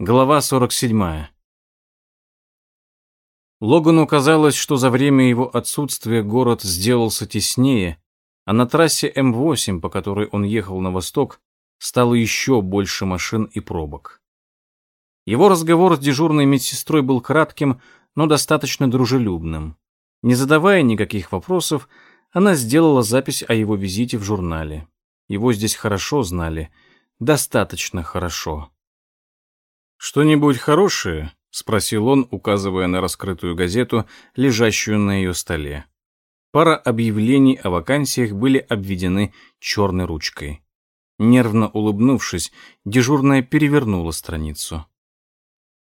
Глава 47. Логану казалось, что за время его отсутствия город сделался теснее, а на трассе М8, по которой он ехал на восток, стало еще больше машин и пробок. Его разговор с дежурной медсестрой был кратким, но достаточно дружелюбным. Не задавая никаких вопросов, она сделала запись о его визите в журнале. Его здесь хорошо знали, достаточно хорошо. «Что-нибудь хорошее?» — спросил он, указывая на раскрытую газету, лежащую на ее столе. Пара объявлений о вакансиях были обведены черной ручкой. Нервно улыбнувшись, дежурная перевернула страницу.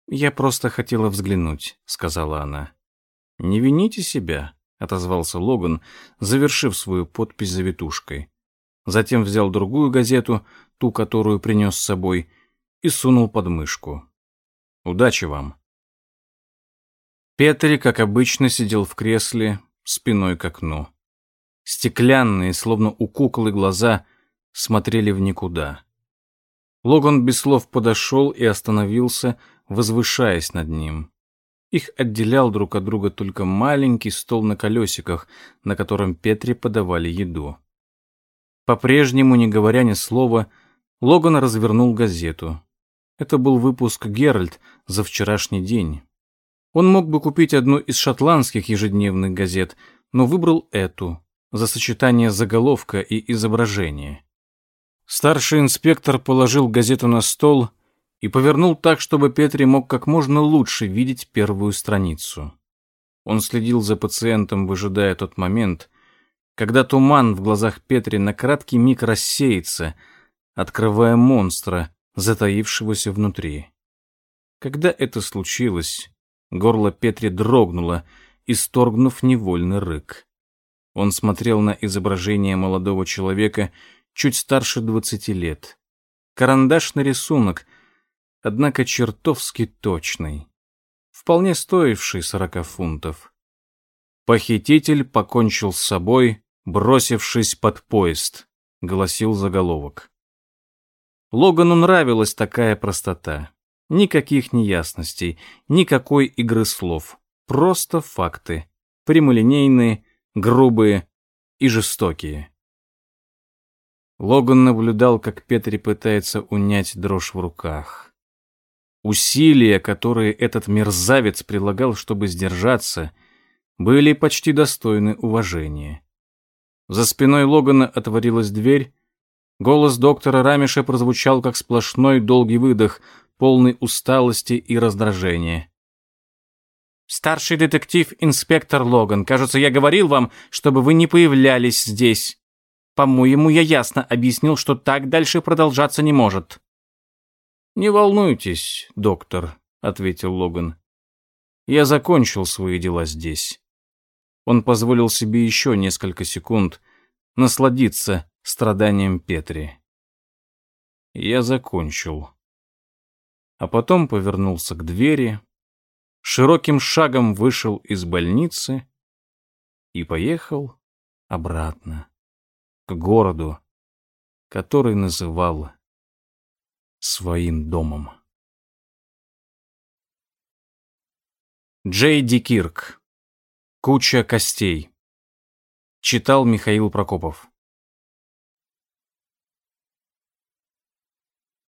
«Я просто хотела взглянуть», — сказала она. «Не вините себя», — отозвался Логан, завершив свою подпись завитушкой. Затем взял другую газету, ту, которую принес с собой, и сунул под мышку. «Удачи вам». Петри, как обычно, сидел в кресле, спиной к окну. Стеклянные, словно у куклы, глаза смотрели в никуда. Логан без слов подошел и остановился, возвышаясь над ним. Их отделял друг от друга только маленький стол на колесиках, на котором Петре подавали еду. По-прежнему, не говоря ни слова, Логан развернул газету. Это был выпуск «Геральт» за вчерашний день. Он мог бы купить одну из шотландских ежедневных газет, но выбрал эту, за сочетание заголовка и изображения. Старший инспектор положил газету на стол и повернул так, чтобы Петри мог как можно лучше видеть первую страницу. Он следил за пациентом, выжидая тот момент, когда туман в глазах Петри на краткий миг рассеется, открывая монстра, затаившегося внутри. Когда это случилось, горло Петри дрогнуло, исторгнув невольный рык. Он смотрел на изображение молодого человека чуть старше двадцати лет. Карандашный рисунок, однако чертовски точный, вполне стоивший сорока фунтов. «Похититель покончил с собой, бросившись под поезд», — гласил заголовок. Логану нравилась такая простота. Никаких неясностей, никакой игры слов. Просто факты. Прямолинейные, грубые и жестокие. Логан наблюдал, как Петри пытается унять дрожь в руках. Усилия, которые этот мерзавец прилагал, чтобы сдержаться, были почти достойны уважения. За спиной Логана отворилась дверь. Голос доктора Рамиша прозвучал как сплошной долгий выдох, полный усталости и раздражения. «Старший детектив-инспектор Логан, кажется, я говорил вам, чтобы вы не появлялись здесь. По-моему, я ясно объяснил, что так дальше продолжаться не может». «Не волнуйтесь, доктор», — ответил Логан. «Я закончил свои дела здесь». Он позволил себе еще несколько секунд насладиться страданием Петри. «Я закончил». А потом повернулся к двери, широким шагом вышел из больницы и поехал обратно, к городу, который называл своим домом. Джей Ди Кирк. Куча костей. Читал Михаил Прокопов.